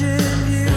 imagine you.